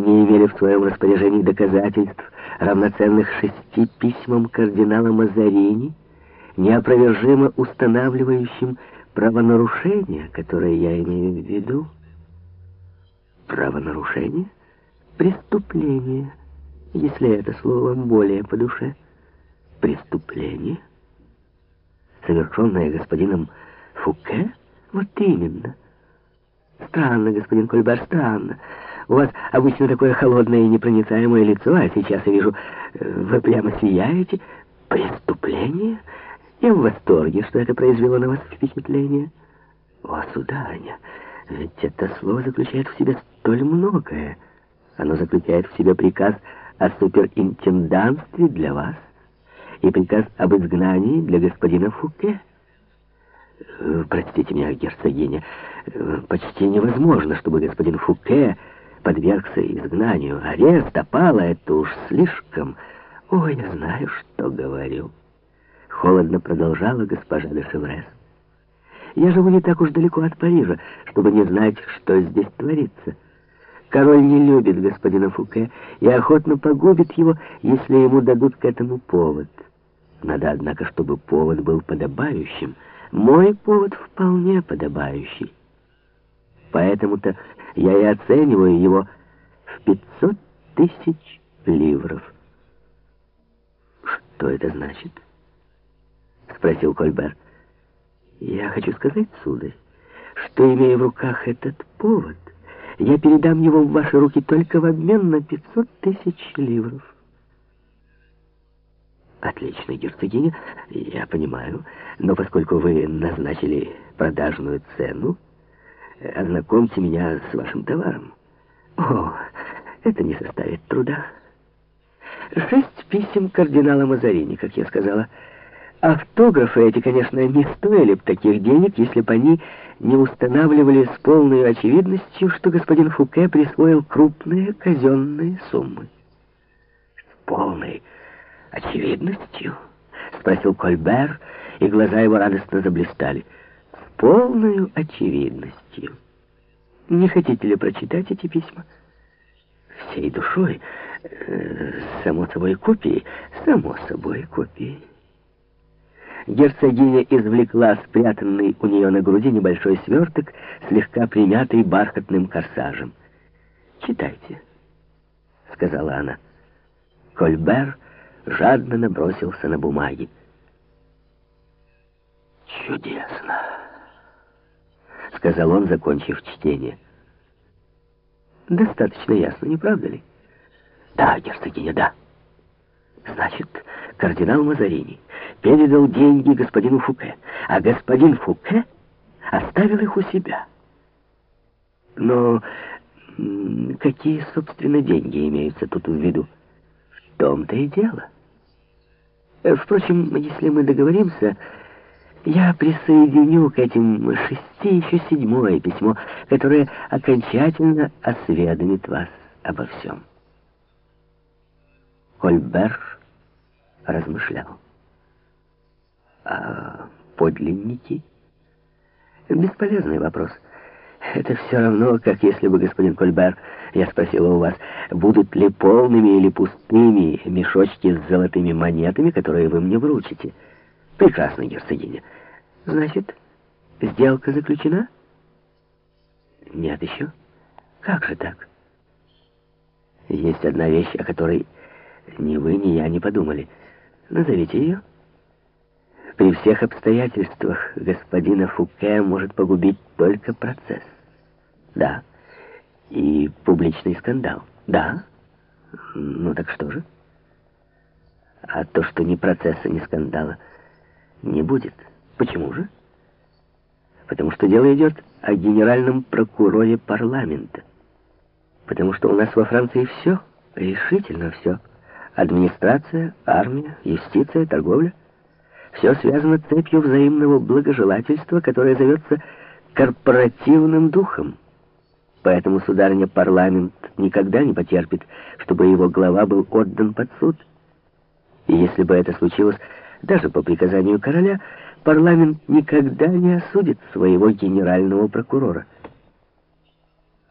не имели в своем распоряжении доказательств, равноценных шести письмам кардинала Мазарини, неопровержимо устанавливающим правонарушение, которое я имею в виду. Правонарушение? Преступление, если это слово более по душе. Преступление? Совершенное господином Фуке? Вот именно. Странно, господин Кольбар, странно. У вас обычно такое холодное и непроницаемое лицо, а сейчас я вижу, э, вы прямо сияете. Преступление? Я в восторге, что это произвело на вас впечатление. О, сударыня, ведь это слово заключает в себе столь многое. Оно заключает в себе приказ о суперинтендантстве для вас и приказ об изгнании для господина Фуке. Э, простите меня, герцогиня, э, почти невозможно, чтобы господин Фуке подвергся изгнанию. Арест, опала — это уж слишком. Ой, я знаю, что говорю. Холодно продолжала госпожа де Шеврес. Я живу не так уж далеко от Парижа, чтобы не знать, что здесь творится. Король не любит господина Фуке и охотно погубит его, если ему дадут к этому повод. Надо, однако, чтобы повод был подобающим. Мой повод вполне подобающий. Поэтому-то я и оцениваю его в 500 тысяч ливров. Что это значит? Спросил Кольбер. Я хочу сказать, сударь, что, имея в руках этот повод, я передам его в ваши руки только в обмен на 500 тысяч ливров. Отлично, герцогиня, я понимаю, но поскольку вы назначили продажную цену, ознакомьте меня с вашим товаром. О, это не составит труда. Шесть писем кардинала Мазарини, как я сказала. Автографы эти, конечно, не стоили бы таких денег, если бы они не устанавливали с полной очевидностью, что господин Фуке присвоил крупные казенные суммы. С полной очевидностью? Спросил Кольбер, и глаза его радостно заблистали полную очевидностью. Не хотите ли прочитать эти письма? Всей душой, э, само собой копии, само собой копии. Герцогиня извлекла спрятанный у нее на груди небольшой сверток, слегка примятый бархатным корсажем. «Читайте», — сказала она. Кольбер жадно набросился на бумаги. «Чудесно!» — сказал он, закончив чтение. «Достаточно ясно, не правда ли?» «Да, герцогиня, да». «Значит, кардинал Мазарини передал деньги господину Фуке, а господин Фуке оставил их у себя». «Но какие, собственно, деньги имеются тут в виду?» «В том-то и дело». «Впрочем, если мы договоримся...» Я присоединю к этим шести еще седьмое письмо, которое окончательно осведомит вас обо всем. Кольбер размышлял. А подлинники? Бесполезный вопрос. Это все равно, как если бы, господин Кольбер, я спросила у вас, будут ли полными или пустыми мешочки с золотыми монетами, которые вы мне вручите. Прекрасно, герцогиня. Значит, сделка заключена? Нет еще. Как же так? Есть одна вещь, о которой ни вы, ни я не подумали. Назовите ее. При всех обстоятельствах господина Фуке может погубить только процесс. Да. И публичный скандал. Да. Ну так что же? А то, что ни процесса, ни скандала не будет. Почему же? Потому что дело идет о генеральном прокуроре парламента. Потому что у нас во Франции все, решительно все. Администрация, армия, юстиция, торговля. Все связано цепью взаимного благожелательства, которое зовется корпоративным духом. Поэтому, сударыня, парламент никогда не потерпит, чтобы его глава был отдан под суд. И если бы это случилось даже по приказанию короля, парламент никогда не осудит своего генерального прокурора.